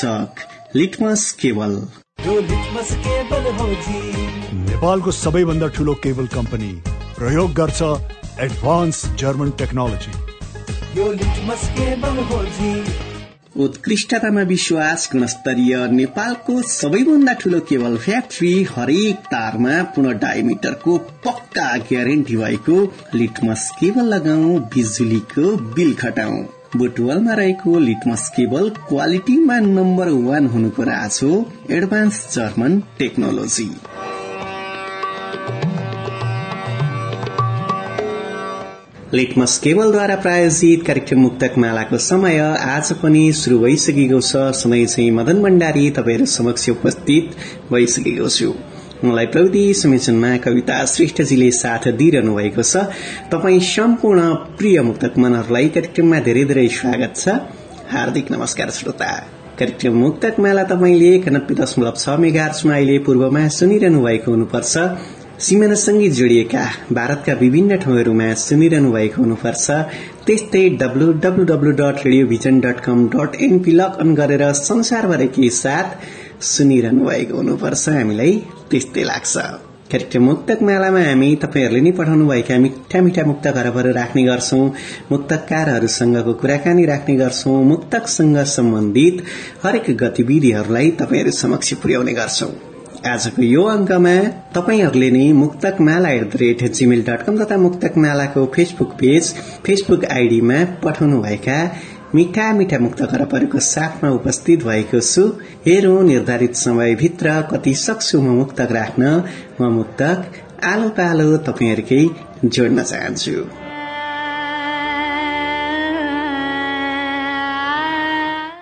प्रायोजक Litmus cable नेपालको सबैभन्दा ठुलो केबल कम्पनी प्रयोग गर्छ एडभान्स जर्मन टेक्नोलोजी उत्कृष्टतामा विश्वास गुणस्तरीय नेपालको सबैभन्दा ठूलो केबल फ्याक्ट्री हरेक तारमा पुनः डायमिटरको पक्का ग्यारेन्टी भएको लिटमस केबल लगाऊ बिजुलीको बिल घटाऊ बुटवलमा रहेको लिटमस केबल क्वालिटीमा नम्बर वान हुनुको राज हो एडभान्स जर्मन टेक्नोलोजी। लिटमस केबलद्वारा प्रायोजित कार्यक्रम मुक्तक मालाको समय आज पनि शुरू भइसकेको छ। समय चाहिँ मदन भण्डारी तपाईँहरू समक्ष उपस्थित भइसकेको छु। मलाई प्रविधि संयोजनमा कविता श्रेष्ठजीले साथ दिइरहनु भएको छ। तपाई सम्पूर्ण प्रिय मुक्तक मनहरूलाई कार्यक्रममा धेरै धेरै स्वागत छ। हार्दिक नमस्कार श्रोता। कार्यक्रम मुक्तक माला तपाईँले एकानब्बे दशमलव छ मेगार्समा अहिले पूर्वमा सुनिरहनु भएको हुनुपर्छ सिमानासँगै जोडिएका भारतका विभिन्न ठाउँहरूमा सुनिरहनु भएको हुनुपर्छ। त्यस्तै W W W dot Radio Vision dot com dot N P log on गरेर संसारभरिकै साथ सुनिरहनु भएको हुनुपर्छ हामीलाई। त्यस्तै लाग्छ। कार्यक्रम मुक्तक मालामा हामी तपाईँहरूले नै पठाउनुभएका मिठा मिठा मुक्त खरबहरू राख्ने गर्छौं मुक्तकारहरूसँगको कुराकानी राख्ने गर्छौं मुक्तकसँग सम्बन्धित हरेक गतिविधिहरूलाई तपाईँहरू समक्ष पुर्याउने गर्छौं। आजको यो अंकमा तपाईँहरूले नै मुक्तक माला at the rate Gmail dot com तथा मुक्तक मालाको फेसबुक पेज फेसबुक आईडीमा पठाउनुभएका मिठा मिठा मुक्त खरबहरूको साथमा उपस्थित भएको छु। हेरौं निर्धारित समयभित्र कति सक्छु म मुक्तक राख्न। म मुक्तक आलो पालो तपाईँहरूकै जोड्न चाहन्छु।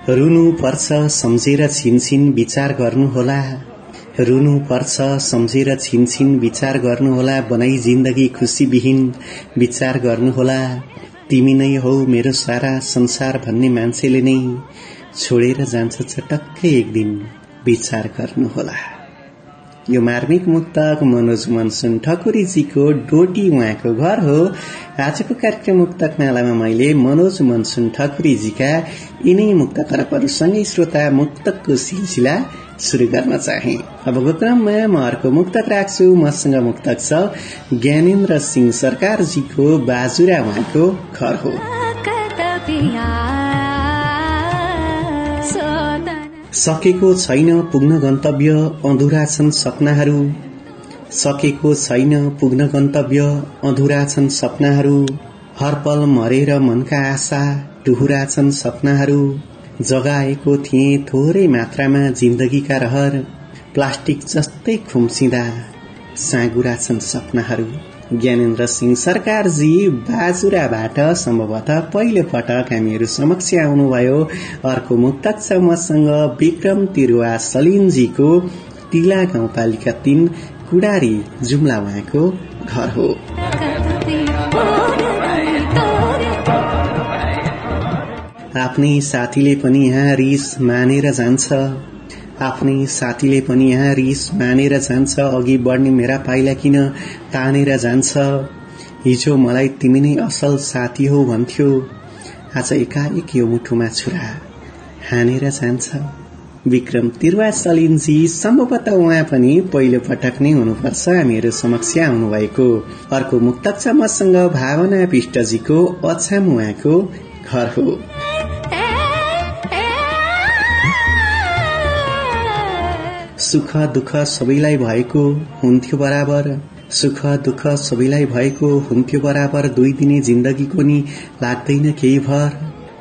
रुनु पर्छ सम्झेर छिनछिन विचार गर्नुहोला। रुनु पर्छ सम्झेर छिनछिन विचार गर्नुहोला बनाई जिन्दगी खुशीविहीन विचार गर्नुहोला। तिमी नै हौ मेरो सारा संसार भन्ने मान्छेले नै छोडेर जान्छ चटक्कै एक दिन विचार गर्नुहोला। यो मार्मिक मुक्तक मनोज मनसुन ठकुरीजीको डोटी उहाँको घर हो। आजको कार्यक्रम मुक्तक मालामा मैले मनोज मनसुन ठकुरीजीका यिनै मुक्त करपहरूसँगै श्रोता मुक्तकको सिलसिला शुरू गर्न चाहे अबको क्रममा म अर्को मुक्तक राख्छु मसँग मुक्तक छ ज्ञानेन्द्र सिंह सरकारजीको बाजुरा उहाँको घर हो। सकेको छैन पुग्न गन्तव्य अधुरा छन् सपनाहरू। सकेको छैन पुग्न गन्तव्य अधुरा छन् सपनाहरू। हर पल मरेर मनका आशा टुहुरा छन् सपनाहरू। जगाएको थिए थोरै मात्रामा जिन्दगीका रहर प्लास्टिक जस्तै खुम्सिँदा। साँगुरा छन् सपनाहरू। ज्ञानेन्द्र सिंह सरकारजी बाजुराबाट सम्भवतः पहिलो पटक हामीहरू समक्ष आउनुभयो। अर्को मुक्तक छ मसँग विक्रम तिरुवा सलिनजीको टिला गाउँपालिका तीन कुडारी जुम्ला उहाँको घर हो। आफ्नै साथीले पनि यहाँ रिस मानेर जान्छ। आफ्नै साथीले पनि यहाँ रिस मानेर जान्छ। अघि बढ्ने मेरा पाइला किन तानेर जान्छ? हिजो मलाई तिमी नै असल साथी हो भन्थ्यो। आज एकाएक यो मुठुमा छुरा हानेर जान्छ। विक्रम तिरुवा सलिनजी सम्भवतः उहाँ पनि पहिलो पटक नै हुनुपर्छ हामीहरू समक्ष आउनु भएको अर्को मुक्तक छ मसँग भावना विष्टजीको अछाम उहाँको घर हो। सुख दुःख सबैलाई भएको हुन्थ्यो बराबर। सुख दुःख सबैलाई भएको हुन्थ्यो बराबर। दुई दिने जिन्दगीको नि लाग्दैन केही भर।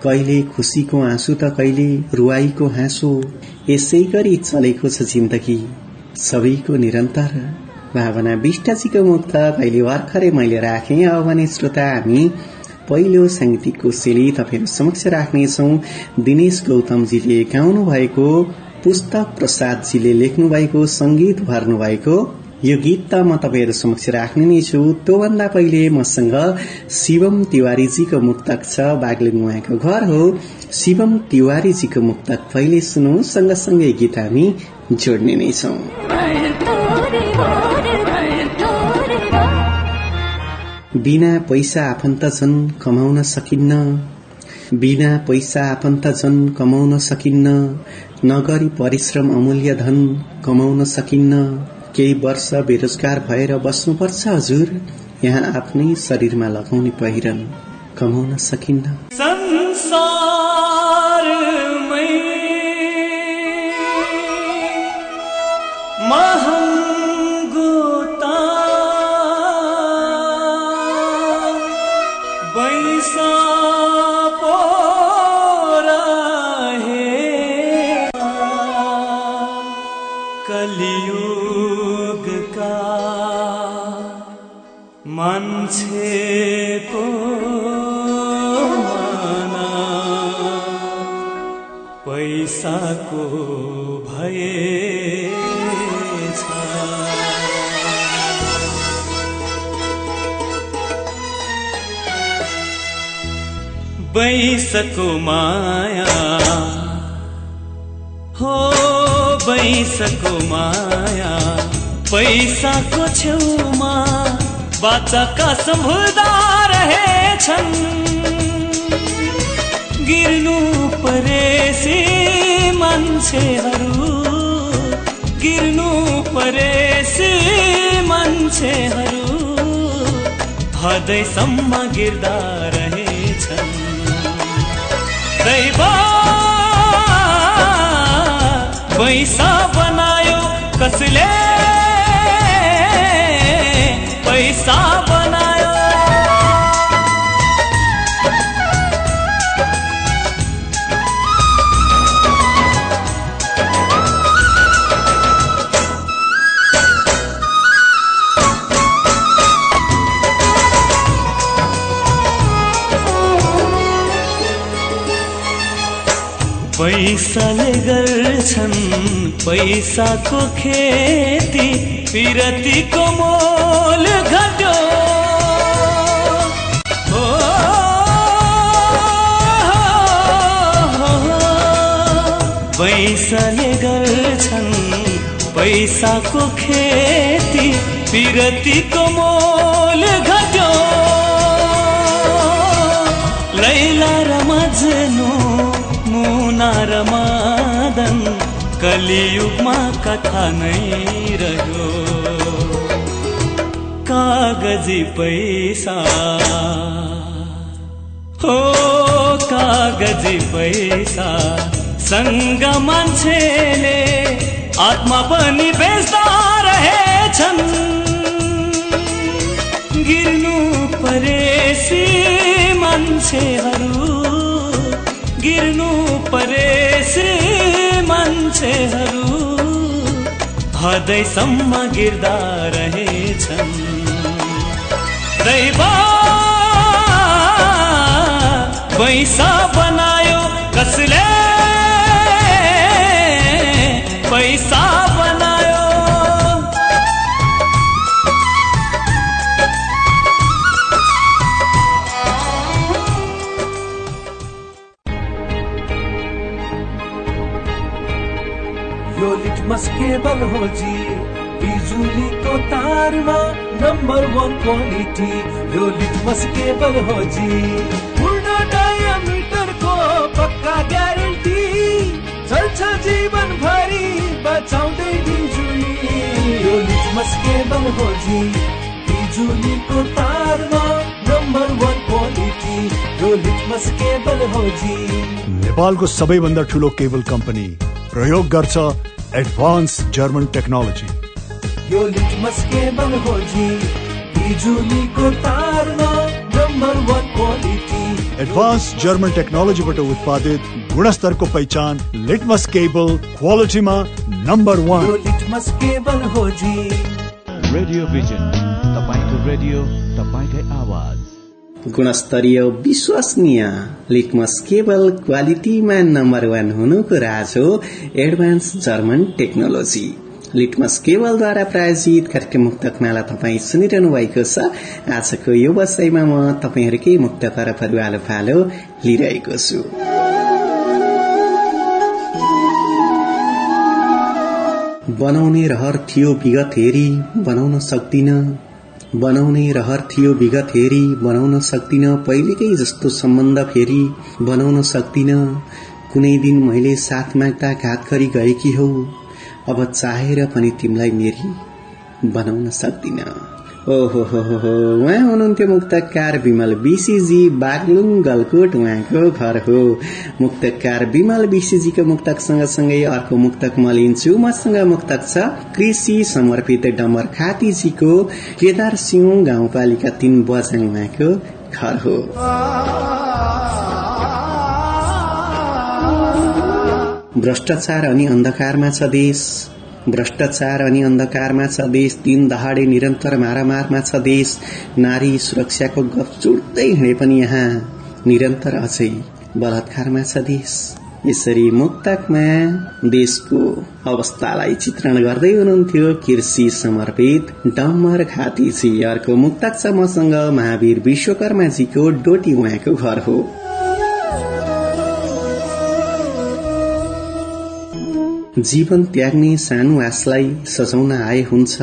कहिले खुसीको आँसु त कहिले रुवाईको हाँसो। यसै गरी चलेको छ जिन्दगी। सबैको निरन्तर भावना विष्टजीको मुक्त कहिले भर्खरै मैले राखेँ। अब भने श्रोता हामी पहिलो साङ्गीतिक कोसेली तपाईँहरू समक्ष राख्नेछौ। दिनेश गौतमजीले गाउनु भएको पुस्तक प्रसादजीले लेख्नु भएको संगीत भर्नु भएको यो गीत त म तपाईँहरू समक्ष राख्ने नै छु। त्योभन्दा पहिले मसँग शिवम तिवारीजीको मुक्तक छ बागलुङ उहाँको घर हो। शिवम तिवारीजीको मुक्तक पहिले सुनौ सँगसँगै गीत हामी जोड्ने नै छौ। बिना पैसा आफन्त झन् कमाउन सकिन्न। बिना पैसा आफन्त झन् कमाउन सकिन्न। नगरी परिश्रम अमूल्य धन कमाउन सकिन्न। केही वर्ष बेरोजगार भएर बस्नुपर्छ हजुर। यहाँ आफ्नै शरीरमा लगाउने पहिरन कमाउन सकिन्न। बैसको माया। हो बैसको माया। पैसाको छेउमा बाचाका सम्भुदा रहेछन्। गिर्नु परेसी मान्छेहरू। गिर्नु परेसी मान्छेहरू। हदैसम्म गिर्दा रहेछन् पैसा बनायो कसले? पैसा पैसाले गर्छन् पैसाको खेती पिरतीको मोल घट्यो। पैसाले गर्छन् पैसाको खेती पिरतीको मोल घट्यो। मुना र मादन कलियुगमा कथा नै रह्यो। कागजी पैसा। हो कागजी पैसा। सँग मान्छेले आत्मा पनि बेच्दा रहेछन्। गिर्नु परेसी मान्छेहरू गिर्नु परेसी मान्छेहरू हदैसम्म गिर्दा रहेछन्। दैव पैसा बनायो कसले? पैसा यो लिटमस केबल हो जी बिजुलीको तारमा नम्बर वान क्वालिटी यो लिटमस केबल हो जी पूर्ण डायामिटरको पक्का ग्यारेन्टी चल्छ जीवन बचाउँदै बिजुली। यो लिटमस केबल हो जी बिजुलीको तारमा नम्बर वान क्वालिटी यो लिटमस केबल हो जी नेपालको सबैभन्दा ठुलो केबल कम्पनी प्रयोग गर्छ एडभान्स जर्मन टेक्नोलोजी यो लिटमस केबल हो जी बिजुलीको तारमा number one quality advance German टेक्नोलोजीबाट उत्पादित गुणस्तरको पहिचान लिटमस केबल क्वालिटीमा नम्बर यो वान लिटमस केबल हो जी। रेडियो भिजन तपाईँको रेडियो तपाईँकै आवाज। गुणस्तरीय विश्वसनीय लिटमस केबल क्वालिटीमा नम्बर वान हुनुको राज हो एडभान्स जर्मन टेक्नोलोजी। लिटमस केबलद्वारा प्रायोजित कार्यक्रम मुक्तकमाला तपाईँ सुनिरहनु भएको छ। आजको यो वसाईमा म तपाईँहरूकै मुक्त करपहरू आलो फालो लिइरहेको छु। बनाउने रहर थियो विगत हेरी बनाउन सक्दिन। बनाउने रहर थियो विगत हेरी बनाउन सक्दिन पहिलेकै जस्तो सम्बन्ध फेरि बनाउन सक्दिन कुनै दिन मैले साथ माग्दा घात गरी गएकी हौ। अब चाहेर पनि तिमीलाई मेरी बनाउन सक्दिन ओहो उहाँ हुनुहुन्थ्यो मुक्तकार विमल विशीजी बागलुङ गलकोट उहाँको घर हो। मुक्तकार विमल विशीजीको मुक्तक सँगसँगै अर्को मुक्तक म लिन्छु। मसँग मुक्तक छ कृषि समर्पित डम्बर खातीजीको केदार सिंह गाउँपालिका तीन बजाङ उहाँको घर हो। भ्रष्टाचार अनि अन्धकारमा छ देश भ्रष्टाचार अनि अन्धकारमा छ देश तीन दहाडे निरन्तर मारामारमा छ देश नारी सुरक्षाको गफ चुड्दै हिँडे पनि यहाँ निरन्तर अझै बलात्कारमा छ देश यसरी मुक्तकमा देशको अवस्थालाई चित्रण गर्दै हुनुहुन्थ्यो कृषि समर्पित डम्बर घातीजी अर्को मुक्तक छ मसँग महावीर विश्वकर्माजीको डोटी उहाँको घर हो। जीवन त्याग्ने सानो आशलाई सजाउन आए हुन्छ।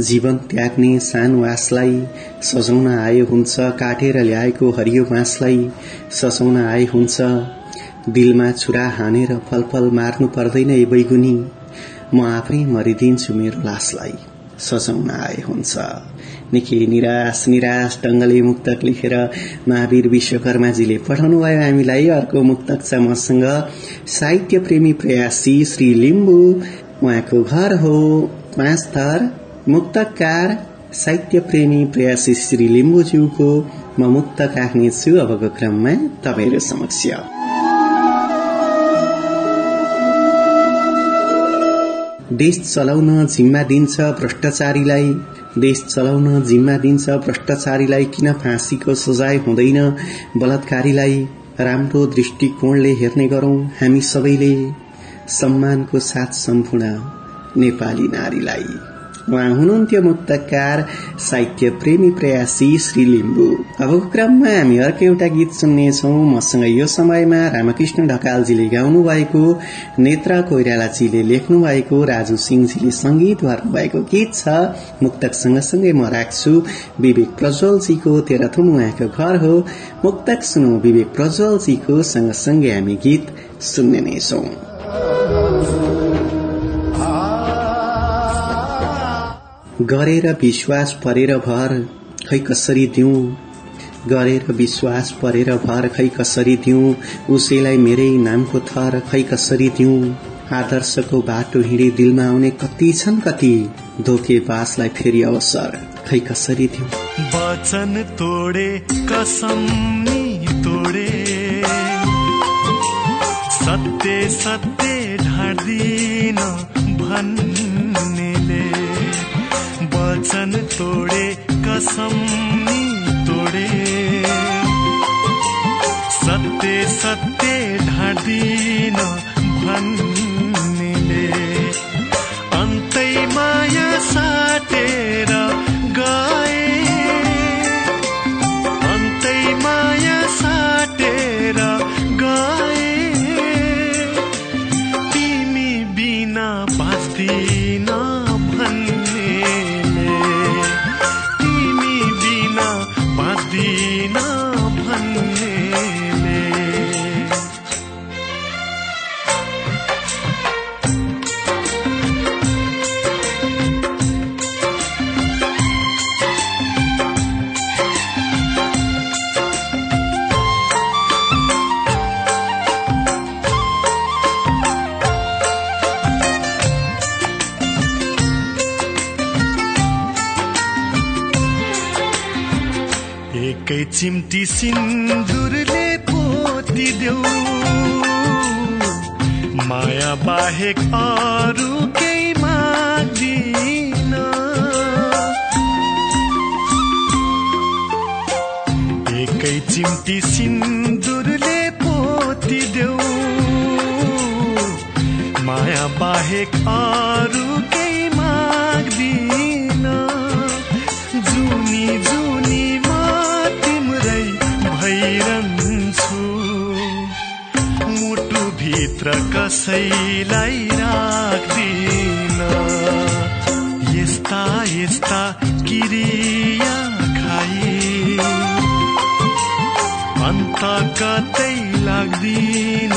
जीवन त्याग्ने सानो आशलाई सजाउन आए हुन्छ। काटेर ल्याएको हरियो बाँसलाई सजाउन आए हुन्छ। दिलमा छुरा हानेर फलफल मार्नु पर्दैन ए बैगुनी। म आफै मरिदिन्छु मेरो लासलाई सजाउन आए हुन्छ। निकै निराश निराश ढंगले मुक्तक लेखेर महावीर विश्वकर्माजीले पठाउनु भयो हामीलाई। अर्को मुक्तक छ मसँग साहित्य प्रेमी प्रयासी श्री लिम्बू। उहाँको घर हो पाँच थर मुक्तकार साहित्य प्रेमी प्रयासी श्री लिम्बुज्यूको। म मुक्तक राख्नेछु अबको क्रममा तपाईँहरू समक्ष। देश चलाउन जिम्मा दिन्छ भ्रष्टाचारीलाई। देश चलाउन जिम्मा दिन्छ भ्रष्टाचारीलाई किन फाँसीको सजाय हुँदैन? बलात्कारीलाई राम्रो दृष्टिकोणले हेर्ने गरौं हामी सबैले। सम्मानको साथ सम्पूर्ण नेपाली नारीलाई। उहाँ हुनुहुन्थ्यो मुक्तकार साहित्य प्रेमी प्रयासी श्री लिम्बू अबको क्रममा हामी अर्को एउटा गीत सुन्नेछौ मसँग यो समयमा रामकृष्ण ढकालजीले गाउनु भएको नेत्रा कोइरालाजीले लेख्नु भएको राजु सिंहजीले संगीत भर्नु भएको गीत छ मुक्तक सँगसँगै म राख्छु विवेक प्रज्वलजीको तेह्रथुम उहाँको घर हो मुक्तक सुनौ विवेक प्रज्वलजीको सँगसँगै हामी गीत सुन्ने नै छौं गरेर विश्वास परेर भर खै कसरी दिउँ गरेर विश्वास परेर भर खै कसरी दिउँ उसैलाई मेरै नामको थर खै कसरी दिउँ आदर्शको बाटो हिँडी दिलमा आउने कति छन् कति धोकेबासलाई फेरि अवसर खै कसरी दिउँ वचन तोडे कसम तोडे। सत्य सत्य ढाड्दिन भन्नेले वचन तोडे कसम तोडे। सत्य सत्य ढाड्दिन भन्नेले सिन्दुरले पोतिदेऊ माया बाहेक अरू केही माग्दिन एकै चिम्टी सिन्दुरले पोतिदेऊ माया बाहेक अरू मुटुभित्र कसैलाई राख्दिन। यस्ता यस्ता किरिया खाई अन्त कतै लाग्दिन।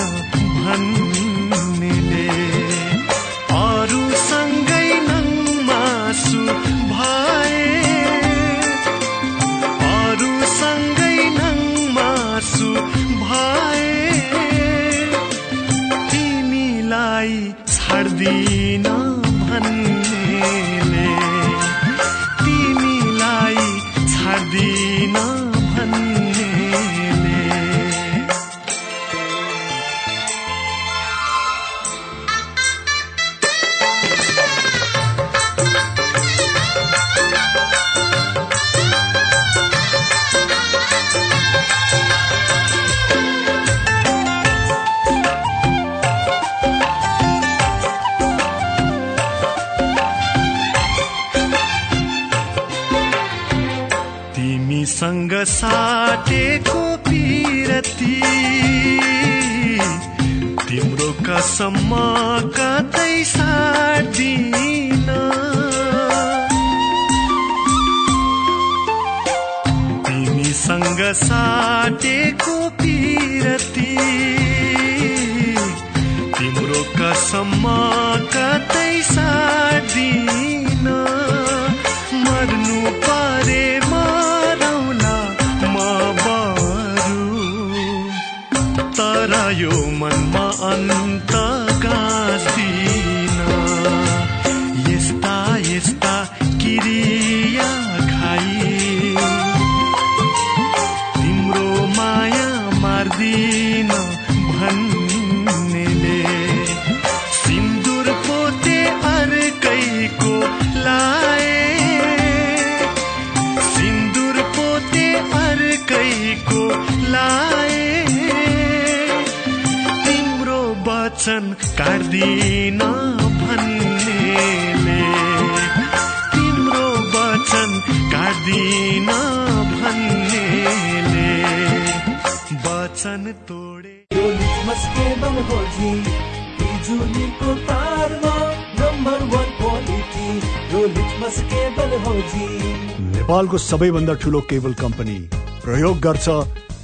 साटेको पिरती। तिम्रो कसम कतै साटिन। तिमीसँग साटेको पिरती। तिम्रो कसम काट्दिन भन्नेले। तिम्रो वचन काट्दिन भन्नेले। वचन तोडे। यो लिटमस केबल हो जी बिजुलीको तारमा नम्बर वान क्वालिटी यो लिटमस केबल हो जी नेपालको सबैभन्दा ठुलो केबल कम्पनी प्रयोग गर्छ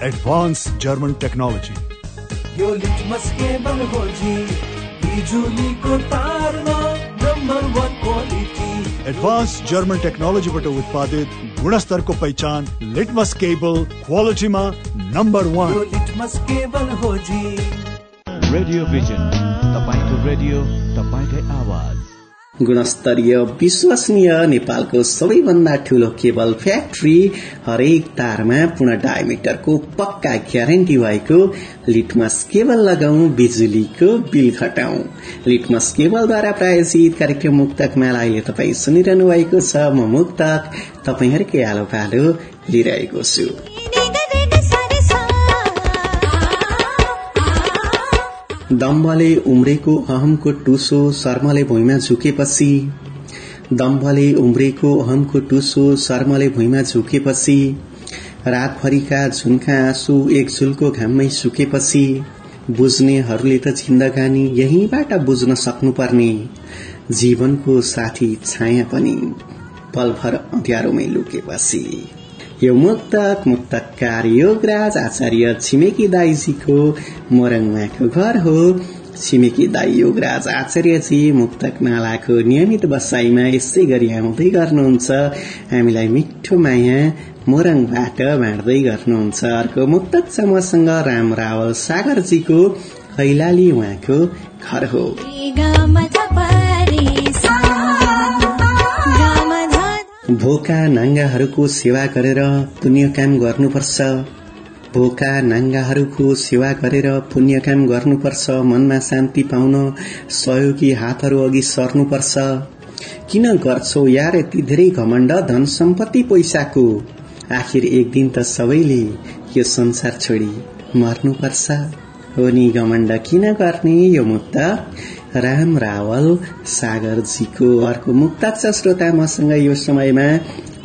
एडभान्स जर्मन टेक्नोलोजी यो लिटमस केबल हो जी बिजुलीको तारमा number one quality advance German टेक्नोलोजीबाट उत्पादित गुणस्तरको पहिचान लिटमस केबल क्वालिटीमा नम्बर वान यो लिटमस केबल हो जी। रेडियो भिजन तपाईँको रेडियो तपाईँकै आवाज। गुणस्तरीय विश्वसनीय नेपालको सबैभन्दा ठूलो केबल फ्याक्ट्री हरेक तारमा पूर्ण डायमिटरको पक्का ग्यारेन्टी भएको लिटमस केबल लगाऊ बिजुलीको बिल घटाउ। लिटमस केबलद्वारा प्रायोजित कार्यक्रम मुक्तक अहिले तपाईँ सुनिरहनु भएको छ। म मुक्तक तपाईँहरूकै आलो पालो लिइरहेको छु। दम्बले उम्रेको अहमको टुसो शर्मले भुइँमा झुकेपछि दम्बले उम्रेको अहमको टुसो शर्मले भुइँमा झुकेपछि रातभरिका झुन्का आँसु एक झुलको घाममै सुकेपछि बुझ्नेहरूले त जिन्दगानी यहीँबाट बुझ्न सक्नुपर्ने। जीवनको साथी छाया पनि पलभर अँध्यारोमै लुकेपछि। यो मुक्तक मुक्तकार योगराज आचार्य छिमेकी दाईजीको मोरङमाको घर हो। छिमेकी दाई योगराज आचार्यजी मुक्तक मालाको नियमित बसाईमा यसै गरी आउँदै गर्नुहुन्छ। हामीलाई मिठो माया मोरङबाट बाँड्दै गर्नुहुन्छ। अर्को मुक्तक छ मसँग राम रावल सागरजीको कैलाली उहाँको घर हो। भोका नाङ्गाहरूको सेवा गरेर पुण्य काम गर्नुपर्छ। भोका नाङ्गाहरूको सेवा गरेर पुण्य काम गर्नुपर्छ। मनमा शान्ति पाउन सहयोगी हातहरू अघि सर्नुपर्छ। किन गर्छौ यार यति धेरै घमण्ड धन सम्पत्ति पैसाको? आखिर एक दिन त सबैले यो संसार छोडी मर्नुपर्छ। हो नि घमण्ड किन गर्ने यो मुक्त राम रावल सागरजीको अर्को मुक्तक छ श्रोता मसँग यो समयमा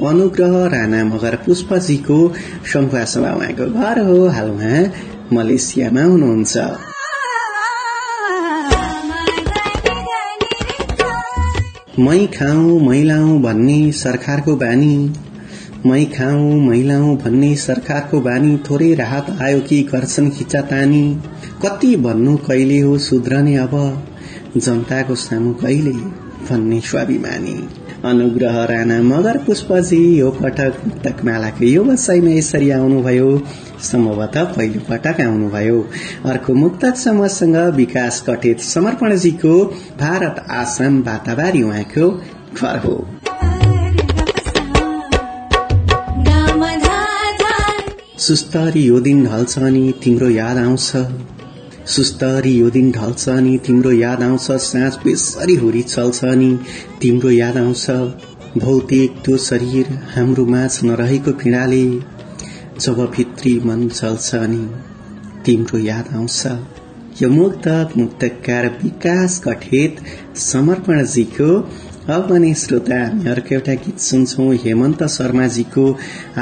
अनुग्रह राणा मगर पुष्पजीको शङ्खुवा सभा उहाँको घर हो हाल उहाँ मलेसियामा हुनुहुन्छ। मै खाऊ मैलाऊ भन्ने सरकारको बानी। मै खाऊ मैलाऊ भन्ने सरकारको बानी। थोरै राहत आयो कि गर्छन् खिचातानी। कति भन्नु कहिले हो सुध्रने अब। जनताको सामु कहिले भन्ने स्वाभिमानी अनुग्रह राणा मगर पुष्पजी यो पटक मुक्तकमालाको यो वसाईमा यसरी आउनुभयो सम्भवतः पहिलो पटक आउनुभयो। अर्को मुक्तक समूहसँग विकास कटेत समर्पणजीको भारत आसाम वातावारी उहाँको घर हो। सुस्तरी यो दिन ढल्छ अनि तिम्रो याद आउँछ। सुस्तरी यो दिन ढल्छ अनि तिम्रो याद आउँछ साँझ बेसरी हुरी चल्छ अनि तिम्रो याद आउँछ भौतिक त्यो शरीर हाम्रो माझ नरहेको पीडाले जब भित्री मन चल्छ अनि तिम्रो याद आउँछ। यो मुक्तक मुक्तकार विकास कठेत समर्पणजीको अब भने श्रोता हामी अर्को एउटा गीत सुन्छौ हेमन्त शर्माजीको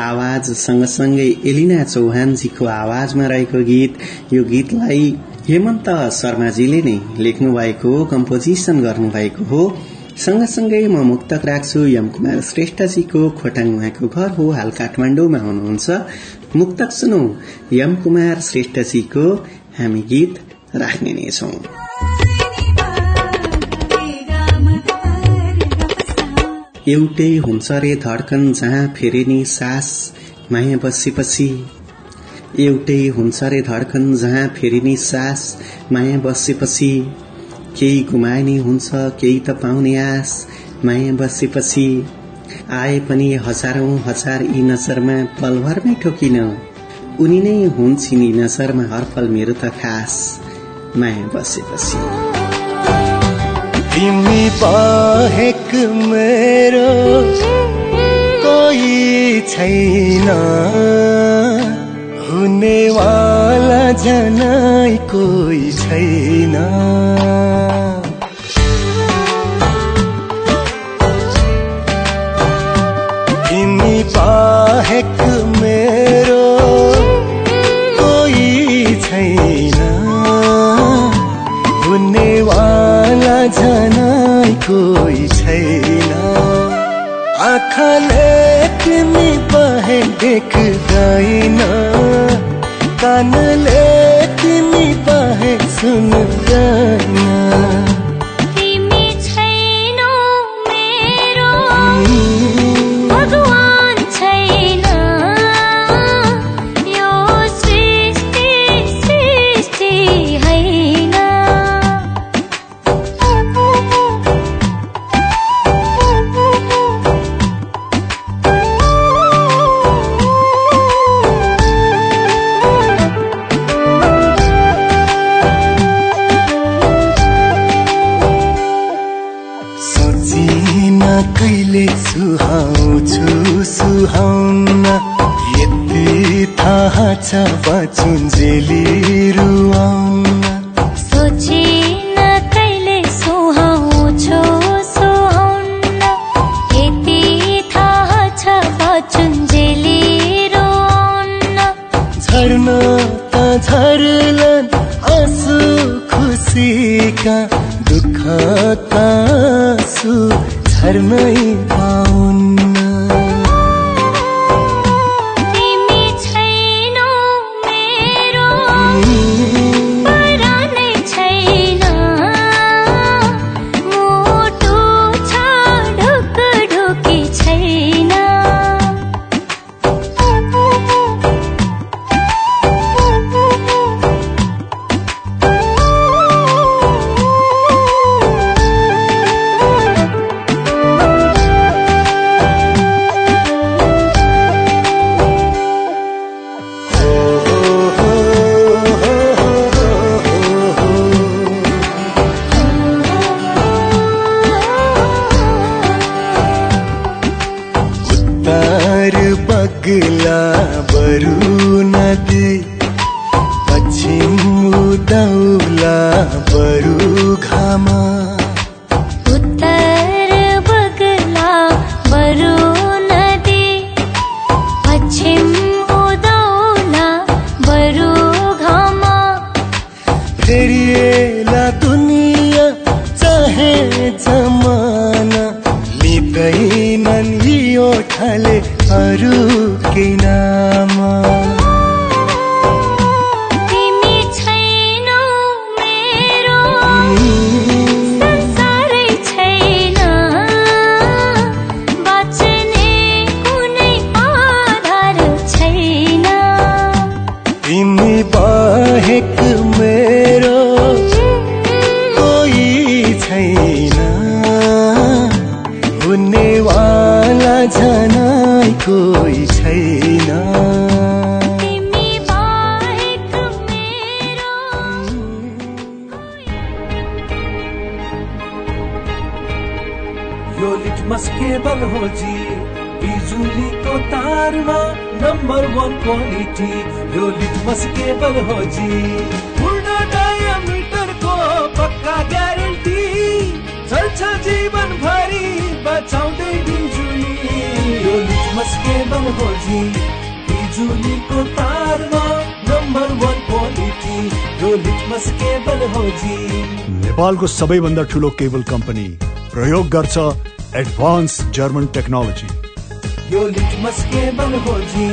आवाज सँगसँगै एलिना चौहानजीको आवाजमा रहेको गीत। यो गीतलाई हेमन्त शर्माजीले नै लेख्नु भएको कम्पोजिसन गर्नुभएको हो। सँगसँगै म मुक्तक राख्छु। यम कुमार श्रेष्ठजीको खोटाङ उहाँको घर हो हाल काठमाडौँमा हुनुहुन्छ। मुक्तक सुनौ यम कुमार श्रेष्ठजीको हामी गीत राख्ने नै छौं। एउटै हुन्छ रे धड्कन जहाँ फेरि नि सास माया बसेपछि एउटै हुन्छ रे धड्कन जहाँ फेरि नि सास माया बसेपछि। केही गुमाए हुन्छ केही त पाउने आस माया बसेपछि। आए पनि हजारौं हजार यी नजरमा पलभरमै ठोकिन। उनी नै हुन्छ नि नजरमा हर पल मेरो त खास माया बसेपछि। तिमी मेरो कोही छैन। हुनेवाला जनै कोही छैन। तिमी बाहेक मेरो कोही छैन। हुनेवाला जनै कोही कानले तिमी बाहे सुन्दैन तिमी नेपालको सबैभन्दा ठुलो केबल कम्पनी प्रयोग गर्छ एडभान्स जर्मन टेक्नोलोजी। यो लिटमस केबल हो जी।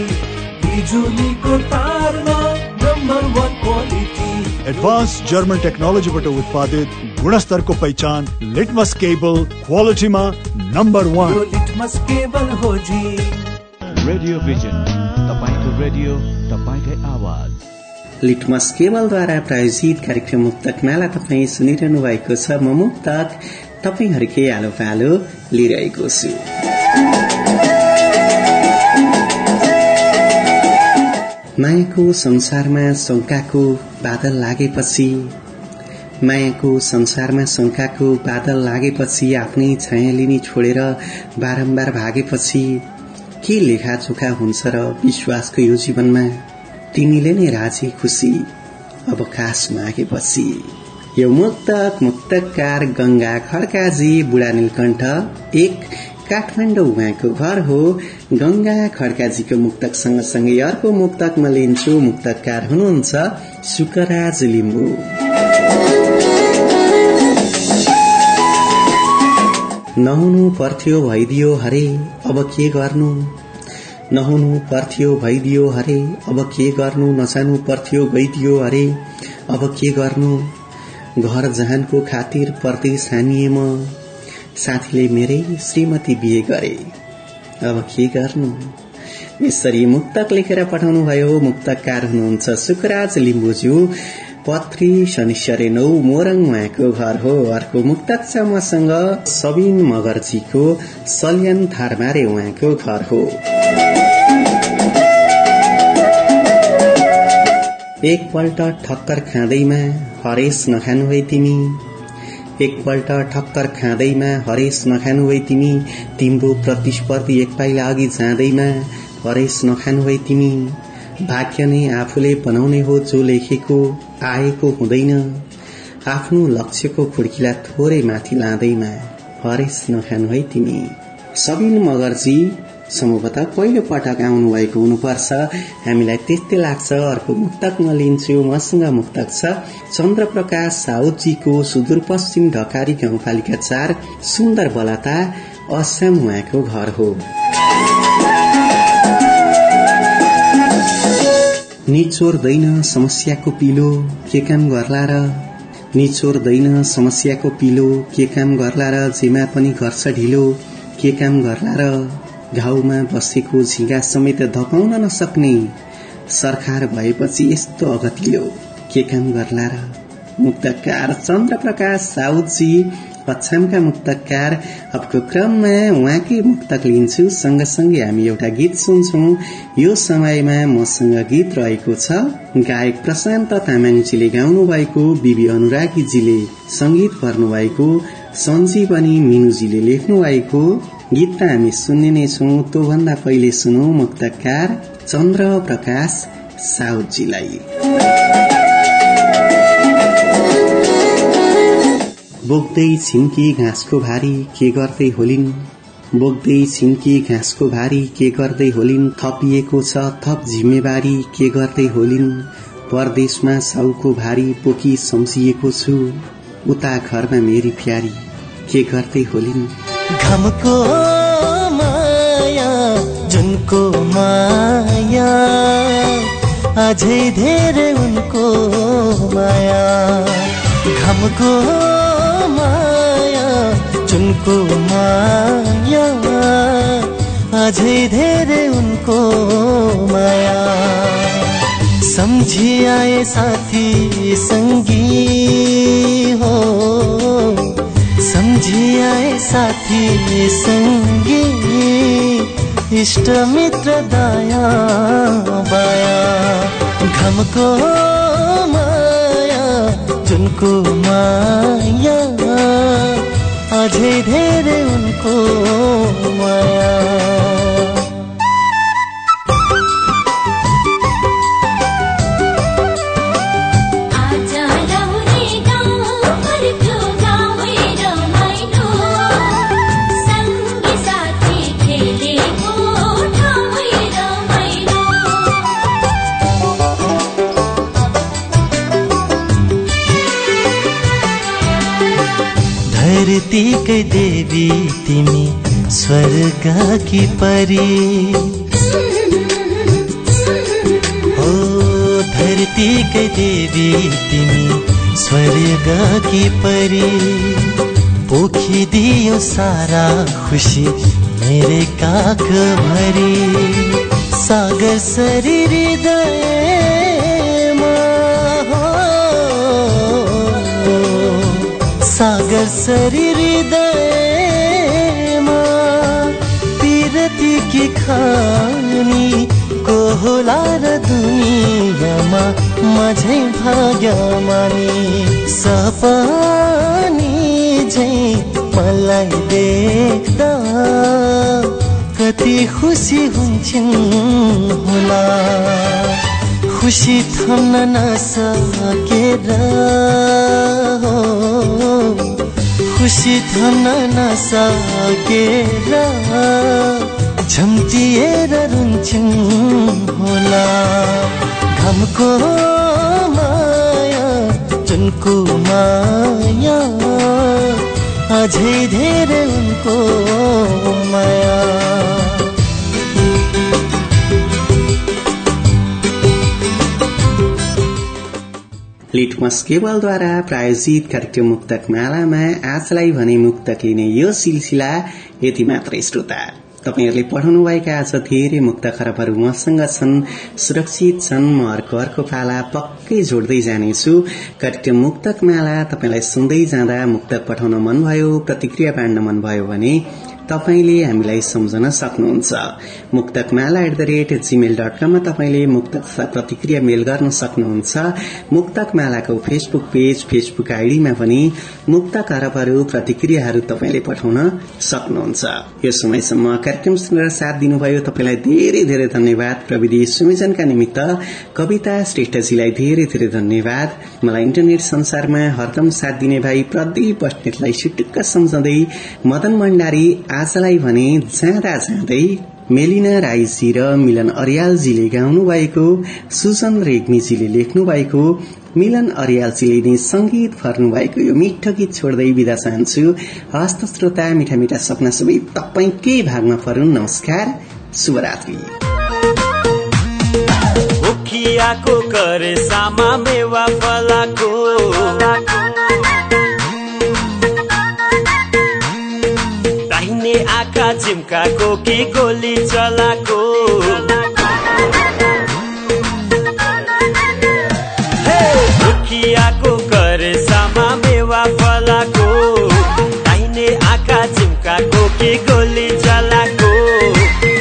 बिजुलीको तारमा number one quality advance German टेक्नोलोजीबाट उत्पादित गुणस्तरको पहिचान लिटमस केबल क्वालिटीमा नम्बर यो वान लिटमस केबल हो जी। रेडियो भिजन तपाईँको रेडियो तपाईँकै आवाज। लिटमस केबलद्वारा प्रायोजित कार्यक्रम मुक्तक माला तपाईँ सुनिरहनु भएको छ। म मुक्तक तपाईँहरूकै आलो पालो लिइरहेको छु। मायाको संसारमा शङ्काको बादल लागेपछि मायाको संसारमा शङ्काको बादल लागेपछि आफ्नै छाया लिने छोडेर बारम्बार भागेपछि के लेखाचोखा हुन्छ र विश्वासको यो जीवनमा? तिमीले नै राजी खुसी। अवकाश मागेपछि? यो मुक्तक मुक्तकार गंगा खड्काजी बुढा नीलकण्ठ। एक काठमाडौँ उहाँको घर हो। गंगा खड्काजीको मुक्तक सँगसँगै अर्को मुक्तक म लिन्छु। मुक्तकार हुनुहुन्छ सुकराज लिम्बू। नहुनु पर्थ्यो भइदियो हरे। अब के गर्नु? नहुनु पर्थ्यो भइदियो हरे। अब के गर्नु? नसानु पर्थ्यो गइदियो हरे। अब के गर्नु? घर जहानको खातिर परदेश हानिए साथीले मेरै श्रीमती बिहे गरे। अब के गर्नु? यसरी मुक्तक लेखेर पठाउनु भयो मुक्तकार हुनुहुन्छ सुकराज लिम्बुज्यू। पत्री शनिश्चरी नौ मोरङ उहाँको घर हो। अर्को मुक्तक छ मसँग सबिन मगर्जीको सल्यान थारमारे उहाँको घर हो। एकपल्ट ठक्कर खाँदैमा हरेस नखानु है तिमी। एकपल्ट ठक्कर खाँदैमा हरेस नखानु है तिमी। तिम्रो प्रतिस्पर्धी एक पाइला अघि जाँदैमा हरेस नखानु है तिमी। भाग्य नै आफूले बनाउने हो जो लेखेको आएको हुँदैन। आफ्नो लक्ष्यको खुड्किला थोरै माथि लाँदैमा हरेस नखानु है तिमी। सबिन मगर्जी सम्भवतः पहिलो पटक आउनु भएको हुनुपर्छ। हामीलाई त्यस्तै लाग्छ अर्को मुक्तक म लिन्छु मसँग मुक्तक छ। चन्द्र प्रकाश साउदजीको सुदूरपश्चिम ढकारी गाउँपालिका चार सुन्दर बलता असम उहाँको घर हो। निचोर्दैन समस्याको पिलो के काम गर्ला र? निचोर्दैन समस्याको पिलो के काम गर्ला र? जेमा पनि गर्छ ढिलो के काम गर्ला र? घाउमा बसेको झिगा समेत धपाउन नसक्ने सरकार भएपछि यस्तो अगतिलो के काम गर्ला र? मुक्तकार चन्द्र प्रकाश साउदजी पछामका मुक्तकार अबको क्रममा उहाँकै मुक्तक लिन्छु सँगसँगै हामी एउटा गीत सुन्छौं। यो समयमा मसँग गीत रहेको छ गायक प्रशान्त तामाङजीले गाउनु भएको बिबी अनुरागीजीले संगीत भर्नु भएको सञ्जीवनी मिनुजीले लेख्नु भएको गीत त हामी सुन्ने नै छौं। त्योभन्दा पहिले सुनौ मुक्तकार चन्द्र प्रकाश साउदजीलाई। बोक्दै छिन्की घाँसको भारी के गर्दै होलिन्? बोक्दै छिन्की घाँसको भारी के गर्दै होलिन्? थपिएको छ थप जिम्मेवारी के गर्दै होलिन्? परदेशमा साउको भारी पोकी सम्झिएको छु। उता घरमा मेरी प्यारी के गर्दै होलिन्? घमको माया जुनको माया। अझै धेरै उनको माया। घामको माया जुनको माया। अझै धेरै उनको माया। सम्झी आए साथी सङ्गी हो। सम्झी आए साथी सङ्गी इष्ट मित्र दया बाया। घामको माया जुनको माया। अझै धेरै उनको माया। धरतीकै देवी तिमी स्वर्गकी परी। हो धरतीकै देवी तिमी स्वर्गकी परी। पोखिदियो सारा खुसी मेरे काख भरी। सागर सरी हृदयमा सागर सरी हृदयमा की खानी को होला र दुनियाँमा माझै भाग्यमानी सपनी झै मलाई देख्दा कति खुसी हुन्छन् होला। खुसी थम्न नसकेर हो। खुसी थम्न नसकेर झम्टिएर रुन्छन् होला। घामको माया जुनको माया। अझै धेरै उनको माया। लिटमस केवलद्वारा प्रायोजित कार्यक्रम मुक्तक मालामा आजलाई भने मुक्तक लिने यो सिलसिला यति मात्रै श्रोता। तपाईँहरूले पठाउनुभएका आज धेरै मुक्त खरबहरू मसँग छन्। सुरक्षित छन् म अर्को अर्को पाला पक्कै जोड्दै जानेछु। कार्यक्रम मुक्तक माला तपाईँलाई सुन्दै जाँदा मुक्तक पठाउन मन भयो प्रतिक्रिया बाँड्न मन भयो भने तपाईँले हामीलाई सम्झन सक्नुहुन्छ। मुक्तकमाला at the rate Gmail dot कममा तपाईँले मुक्तक प्रतिक्रिया मेल गर्न सक्नुहुन्छ। मुक्तकमालाको फेसबुक पेज फेसबुक आइडीमा पनि मुक्तक अरबहरू प्रतिक्रियाहरू तपाईँले पठाउन सक्नुहुन्छ। यो समयसम्म कार्यक्रम सुनेर साथ दिनुभयो। तपाईँलाई धेरै धेरै धन्यवाद। प्रविधि संयोजनका निमित्त कविता श्रेष्ठजीलाई धेरै धेरै धन्यवाद। मलाई इन्टरनेट संसारमा हरदम साथ दिने भाइ प्रदीप बस्नेतलाई सुटुक्क सम्झँदै मदन भण्डारी आजलाई भने जाँदा जाँदै मेलिना राईजी र मिलन अर्यालजीले गाउनु भएको सुजन रेग्मीजीले लेख्नु भएको मिलन अर्यालजीले नै संगीत भर्नु भएको यो मिठो गीत छोड्दै विदा चाहन्छु। हस्त श्रोता मिठा मिठा सपना सबै तपाईँकै भागमा परुन् नमस्कार शुभरात्रि। उखियाको करे सामा मेवा फलाको आँखा चिम्काको कि गोली चलाको हे! उखियाको करे सामा मेवा फलाको दाहिने आँखा चिम्काको कि गोली चलाको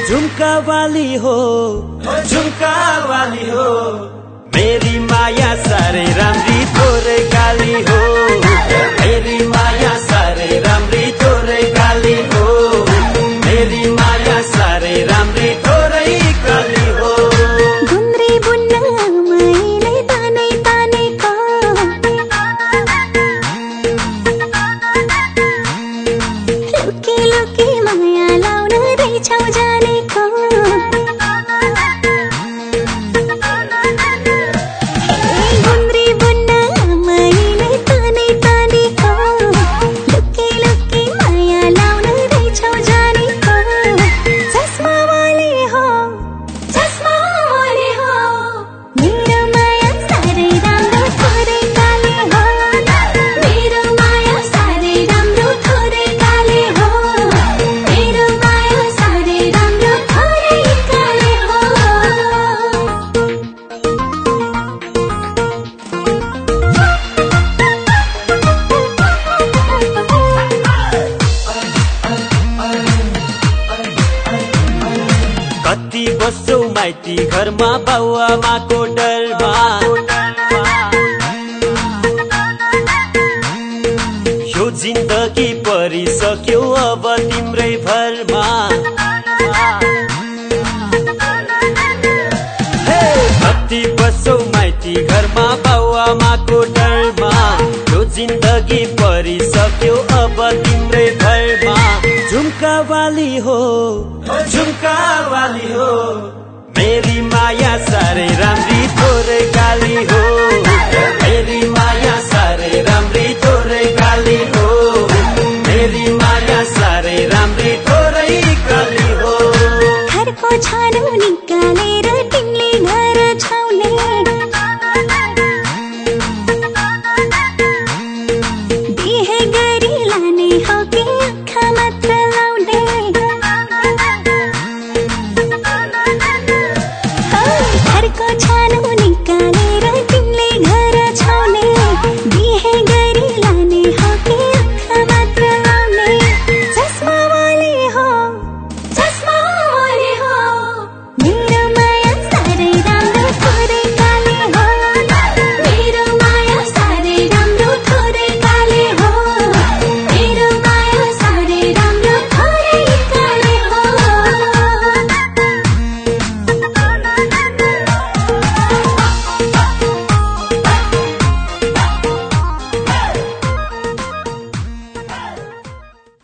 झुम्का वाली हो झुम्का वाली हो। मेरी माया सारे राम्री थोरै गाली हो। हो। मेरी